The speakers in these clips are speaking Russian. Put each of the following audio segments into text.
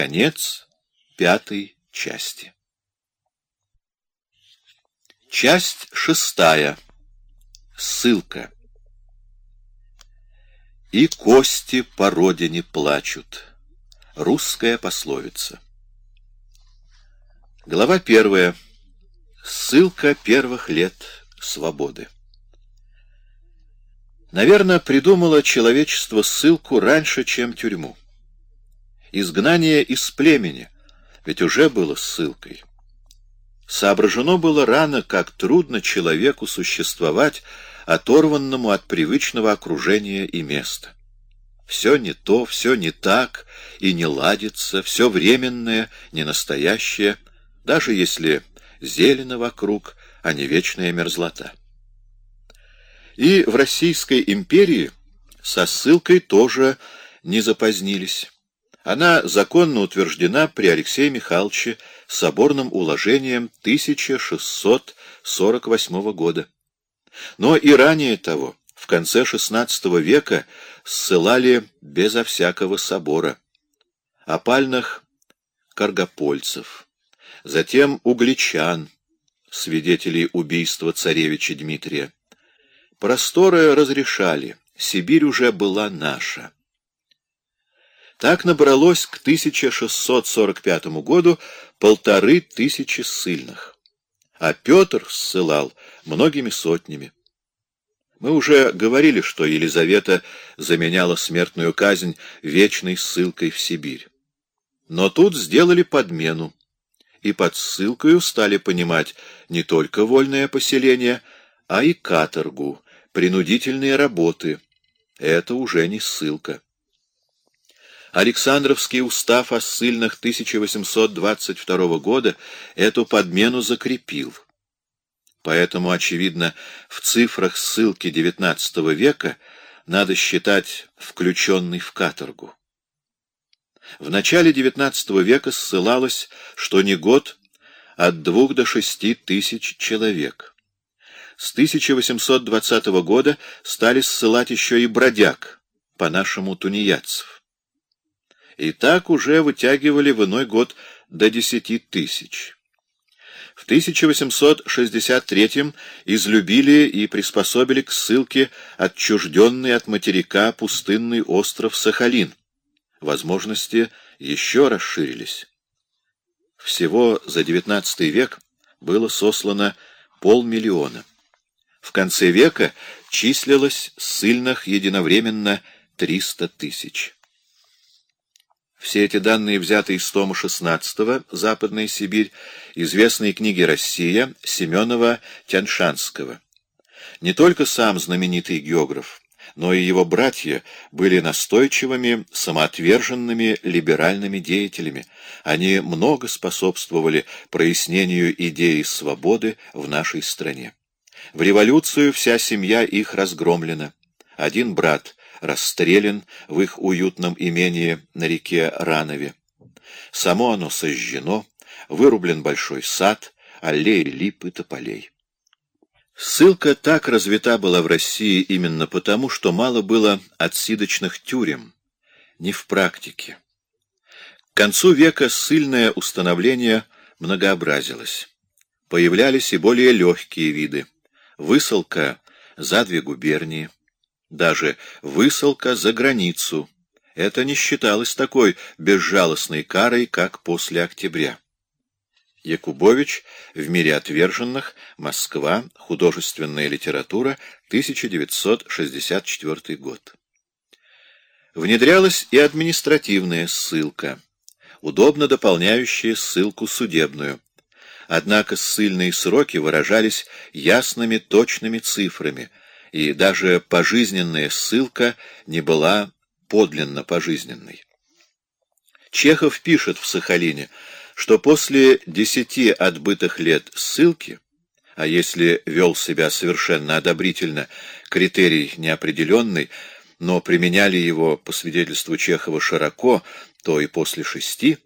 Конец пятой части. Часть шестая. Ссылка. И кости по родине плачут. Русская пословица. Глава первая. Ссылка первых лет свободы. Наверное, придумало человечество ссылку раньше, чем тюрьму. Изгнание из племени, ведь уже было ссылкой. Соображено было рано, как трудно человеку существовать, оторванному от привычного окружения и места. Все не то, все не так и не ладится, все временное, не настоящее, даже если зелено вокруг, а не вечная мерзлота. И в Российской империи со ссылкой тоже не запозднились. Она законно утверждена при Алексее Михайловиче соборным уложением 1648 года. Но и ранее того, в конце XVI века, ссылали безо всякого собора. Опальных каргопольцев, затем угличан, свидетелей убийства царевича Дмитрия. Просторы разрешали, Сибирь уже была наша. Так набралось к 1645 году полторы тысячи ссыльных, а Петр ссылал многими сотнями. Мы уже говорили, что Елизавета заменяла смертную казнь вечной ссылкой в Сибирь. Но тут сделали подмену, и под ссылкою стали понимать не только вольное поселение, а и каторгу, принудительные работы. Это уже не ссылка. Александровский устав о ссыльных 1822 года эту подмену закрепил. Поэтому, очевидно, в цифрах ссылки XIX века надо считать включенный в каторгу. В начале XIX века ссылалось, что не год, от двух до шести тысяч человек. С 1820 года стали ссылать еще и бродяг, по-нашему тунеядцев и так уже вытягивали в иной год до десяти тысяч. В 1863 излюбили и приспособили к ссылке отчужденный от материка пустынный остров Сахалин. Возможности еще расширились. Всего за XIX век было сослано полмиллиона. В конце века числилось ссыльных единовременно 300 тысяч. Все эти данные взяты из тома 16 «Западная Сибирь» известной книги «Россия» Семенова-Тяньшанского. Не только сам знаменитый географ, но и его братья были настойчивыми, самоотверженными либеральными деятелями. Они много способствовали прояснению идеи свободы в нашей стране. В революцию вся семья их разгромлена. Один брат расстрелян в их уютном имении на реке Ранове. Само оно сожжено, вырублен большой сад, аллеи лип и тополей. Ссылка так развита была в России именно потому, что мало было отсидочных тюрем, не в практике. К концу века ссыльное установление многообразилось. Появлялись и более легкие виды. Высылка за две губернии, даже высылка за границу. Это не считалось такой безжалостной карой, как после октября. Якубович в «Мире отверженных. Москва. Художественная литература. 1964 год». Внедрялась и административная ссылка, удобно дополняющая ссылку судебную. Однако ссыльные сроки выражались ясными точными цифрами – и даже пожизненная ссылка не была подлинно пожизненной. Чехов пишет в Сахалине, что после десяти отбытых лет ссылки, а если вел себя совершенно одобрительно, критерий неопределенный, но применяли его, по свидетельству Чехова, широко, то и после шести,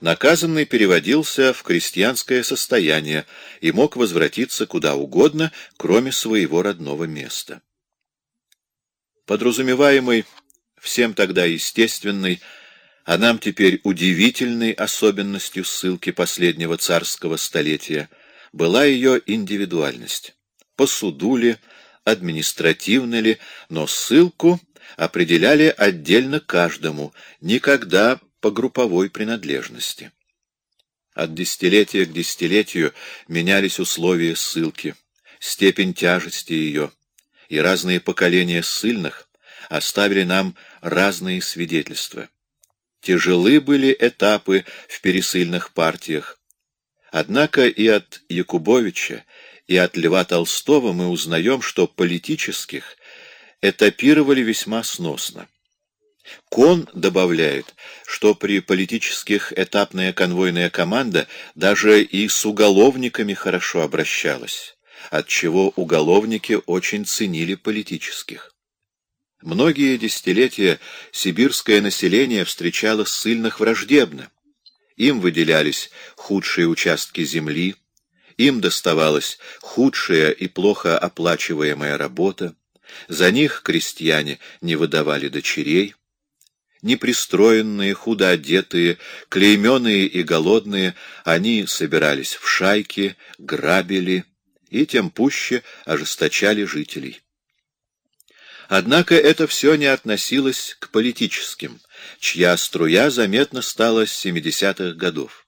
наказанный переводился в крестьянское состояние и мог возвратиться куда угодно, кроме своего родного места. Подразумеваемый, всем тогда естественный, А нам теперь удивительной особенностью ссылки последнего царского столетия была ее индивидуальность. По суду ли, административно ли, но ссылку определяли отдельно каждому, никогда по групповой принадлежности. От десятилетия к десятилетию менялись условия ссылки, степень тяжести ее, и разные поколения ссыльных оставили нам разные свидетельства. Тяжелы были этапы в пересыльных партиях. Однако и от Якубовича, и от Льва Толстого мы узнаем, что политических этапировали весьма сносно. Кон добавляет, что при политических этапная конвойная команда даже и с уголовниками хорошо обращалась, отчего уголовники очень ценили политических. Многие десятилетия сибирское население встречало ссыльных враждебно. Им выделялись худшие участки земли, им доставалась худшая и плохо оплачиваемая работа, за них крестьяне не выдавали дочерей. Непристроенные, худо одетые, клейменные и голодные, они собирались в шайки, грабили и тем пуще ожесточали жителей. Однако это все не относилось к политическим, чья струя заметно стала с 70-х годов.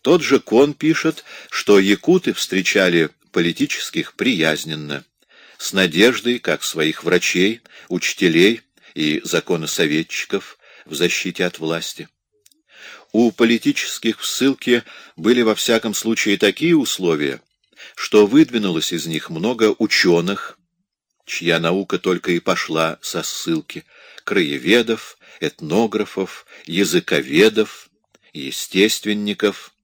Тот же Кон пишет, что якуты встречали политических приязненно, с надеждой, как своих врачей, учителей и законосоветчиков в защите от власти. У политических в ссылке были во всяком случае такие условия, что выдвинулось из них много ученых, чья наука только и пошла со ссылки, краеведов, этнографов, языковедов, естественников,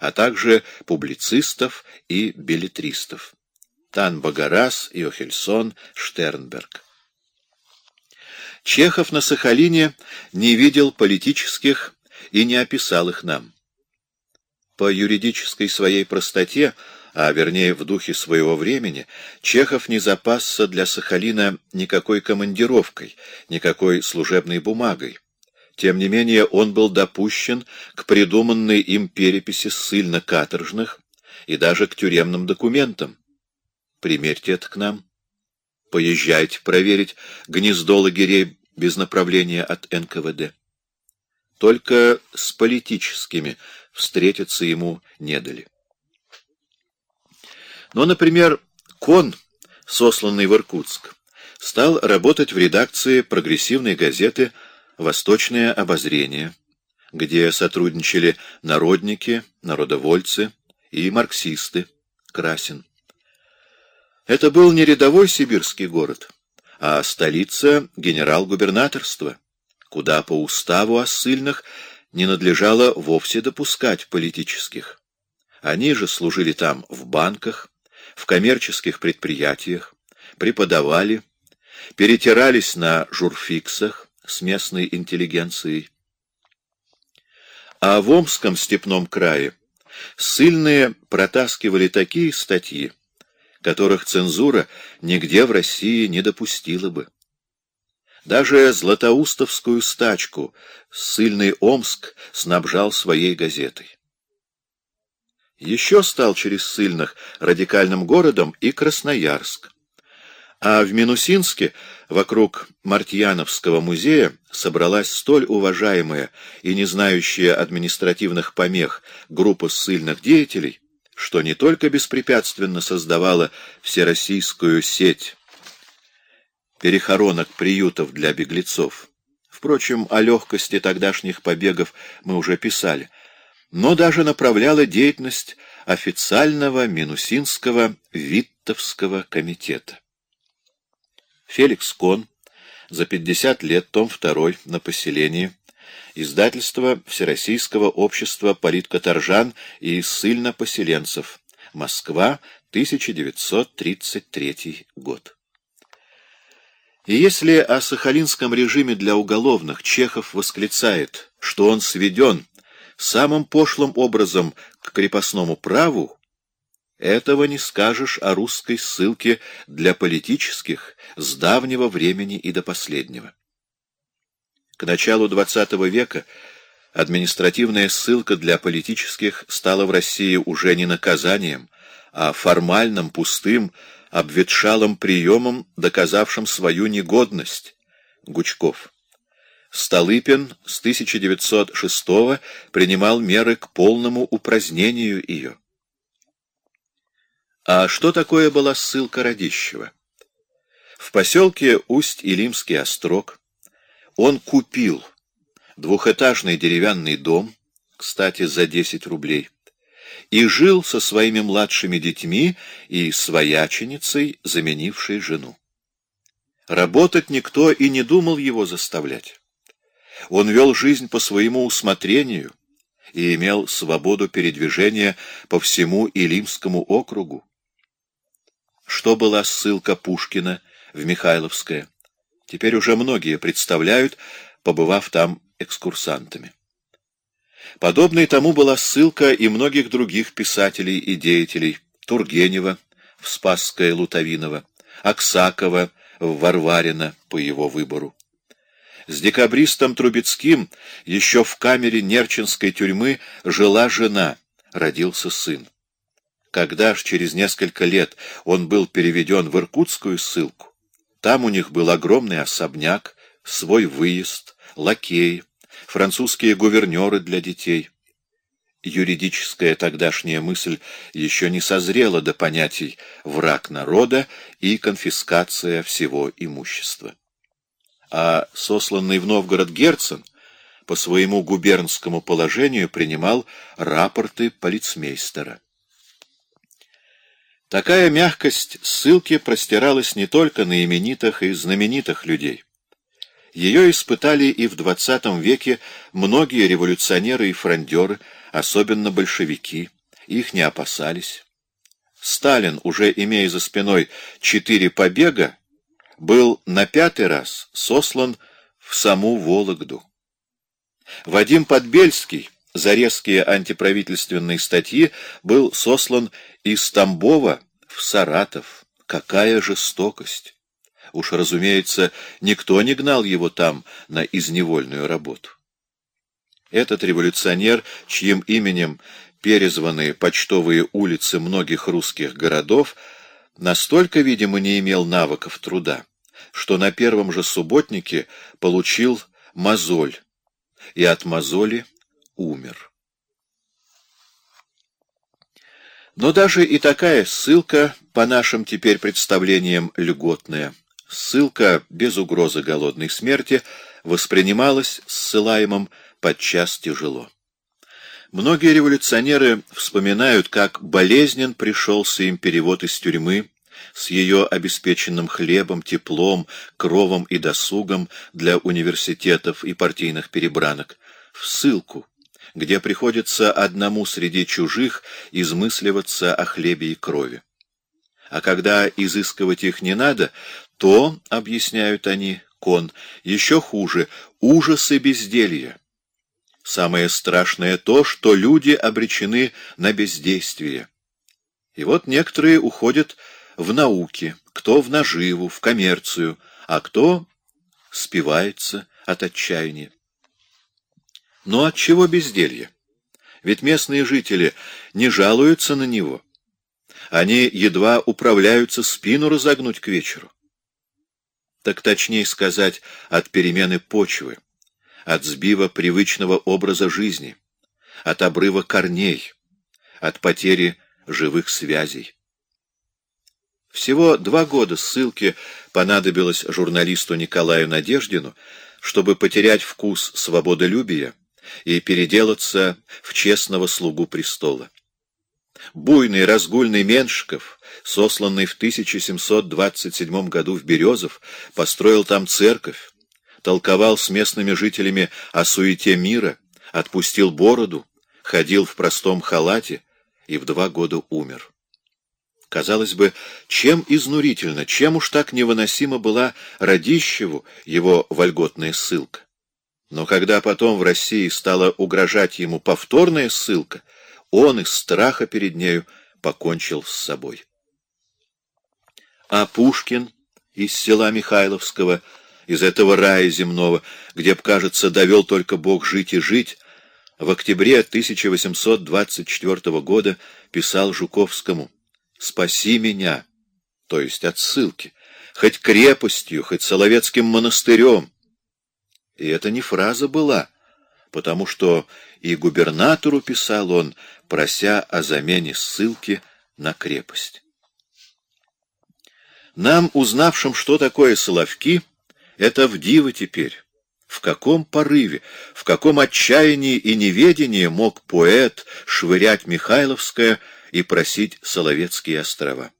а также публицистов и билетристов. Тан Багарас, Йохельсон, Штернберг. Чехов на Сахалине не видел политических и не описал их нам. По юридической своей простоте, а вернее в духе своего времени, Чехов не запасся для Сахалина никакой командировкой, никакой служебной бумагой. Тем не менее он был допущен к придуманной им переписи ссыльно-каторжных и даже к тюремным документам. Примерьте это к нам. Поезжайте проверить гнездо лагерей без направления от НКВД. Только с политическими встретиться ему не дали. Но, например, Кон, сосланный в Иркутск, стал работать в редакции прогрессивной газеты «Восточное обозрение», где сотрудничали народники, народовольцы и марксисты, Красин. Это был не рядовой сибирский город, а столица генерал-губернаторства, куда по уставу о ссыльных не надлежало вовсе допускать политических. Они же служили там в банках, в коммерческих предприятиях, преподавали, перетирались на журфиксах с местной интеллигенцией. А в Омском степном крае ссыльные протаскивали такие статьи, которых цензура нигде в России не допустила бы. Даже Златоустовскую стачку ссыльный Омск снабжал своей газетой. Еще стал через ссыльных радикальным городом и Красноярск. А в Минусинске, вокруг Мартьяновского музея, собралась столь уважаемая и не знающая административных помех группа ссыльных деятелей, что не только беспрепятственно создавала всероссийскую сеть перехоронок приютов для беглецов. Впрочем, о легкости тогдашних побегов мы уже писали, но даже направляла деятельность официального Минусинского Виттовского комитета. Феликс Кон за 50 лет, том 2, на поселении, Издательство Всероссийского общества политкоторжан и ссыльно-поселенцев. Москва, 1933 год. И если о сахалинском режиме для уголовных Чехов восклицает, что он сведен самым пошлым образом к крепостному праву, этого не скажешь о русской ссылке для политических с давнего времени и до последнего. К началу XX века административная ссылка для политических стала в России уже не наказанием, а формальным, пустым, обветшалым приемом, доказавшим свою негодность. Гучков. Столыпин с 1906 принимал меры к полному упразднению ее. А что такое была ссылка Радищева? В поселке Усть-Илимский острог он купил двухэтажный деревянный дом, кстати, за 10 рублей, и жил со своими младшими детьми и свояченицей, заменившей жену. Работать никто и не думал его заставлять. Он вел жизнь по своему усмотрению и имел свободу передвижения по всему Илимскому округу. Что была ссылка Пушкина в Михайловское? Теперь уже многие представляют, побывав там экскурсантами. Подобной тому была ссылка и многих других писателей и деятелей Тургенева в Спасское Лутовиново, Аксакова в Варварина по его выбору. С декабристом Трубецким еще в камере Нерчинской тюрьмы жила жена, родился сын. Когда ж через несколько лет он был переведен в Иркутскую ссылку, там у них был огромный особняк, свой выезд, лакеи, французские гувернеры для детей. Юридическая тогдашняя мысль еще не созрела до понятий «враг народа» и конфискация всего имущества. А сосланный в Новгород Герцен по своему губернскому положению принимал рапорты полицмейстера. Такая мягкость ссылки простиралась не только на именитых и знаменитых людей. Ее испытали и в XX веке многие революционеры и фрондеры, особенно большевики. Их не опасались. Сталин, уже имея за спиной четыре побега, был на пятый раз сослан в саму Вологду. Вадим Подбельский за резкие антиправительственные статьи был сослан из Тамбова в Саратов. Какая жестокость! Уж, разумеется, никто не гнал его там на изневольную работу. Этот революционер, чьим именем перезваны почтовые улицы многих русских городов, настолько, видимо, не имел навыков труда, что на первом же субботнике получил мозоль, и от мозоли умер. Но даже и такая ссылка, по нашим теперь представлениям, льготная – Ссылка без угрозы голодной смерти воспринималась ссылаемым подчас тяжело. Многие революционеры вспоминают, как болезнен пришелся им перевод из тюрьмы с ее обеспеченным хлебом, теплом, кровом и досугом для университетов и партийных перебранок, в ссылку, где приходится одному среди чужих измысливаться о хлебе и крови. А когда изыскивать их не надо, то, объясняют они, кон, еще хуже, ужасы безделья. Самое страшное то, что люди обречены на бездействие. И вот некоторые уходят в науки, кто в наживу, в коммерцию, а кто спивается от отчаяния. Но от чего безделье? Ведь местные жители не жалуются на него. Они едва управляются спину разогнуть к вечеру так точнее сказать, от перемены почвы, от сбива привычного образа жизни, от обрыва корней, от потери живых связей. Всего два года ссылки понадобилось журналисту Николаю Надеждину, чтобы потерять вкус свободолюбия и переделаться в честного слугу престола. Буйный разгульный Меншиков, сосланный в 1727 году в Березов, построил там церковь, толковал с местными жителями о суете мира, отпустил бороду, ходил в простом халате и в два года умер. Казалось бы, чем изнурительно, чем уж так невыносима была Радищеву его вольготная ссылка. Но когда потом в России стала угрожать ему повторная ссылка, он из страха перед нею покончил с собой. А Пушкин из села Михайловского из этого рая земного, где б, кажется, довел только Бог жить и жить, в октябре 1824 года писал Жуковскому «Спаси меня», то есть от ссылки, хоть крепостью, хоть Соловецким монастырем. И это не фраза была, потому что и губернатору писал он, прося о замене ссылки на крепость. Нам, узнавшим, что такое Соловки, это в диво теперь. В каком порыве, в каком отчаянии и неведении мог поэт швырять Михайловское и просить Соловецкие острова?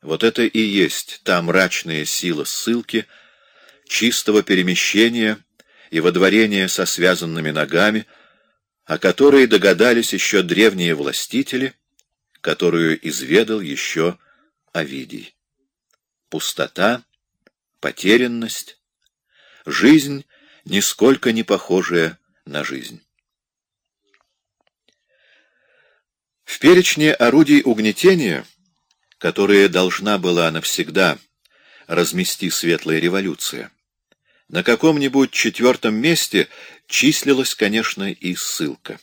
Вот это и есть та мрачная сила ссылки, чистого перемещения и водворения со связанными ногами, о которой догадались еще древние властители, которую изведал еще Овидий. Пустота, потерянность, жизнь, нисколько не похожая на жизнь. В перечне орудий угнетения, которые должна была навсегда размести светлая революция, на каком-нибудь четвертом месте числилась, конечно, и ссылка.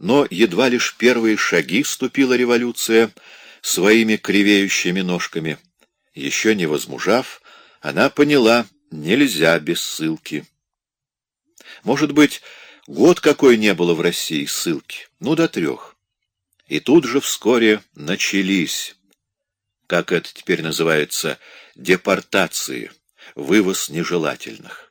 Но едва лишь первые шаги ступила революция своими кривеющими ножками. Еще не возмужав, она поняла, нельзя без ссылки. Может быть, год какой не было в России ссылки, ну до трех. И тут же вскоре начались, как это теперь называется, депортации, вывоз нежелательных.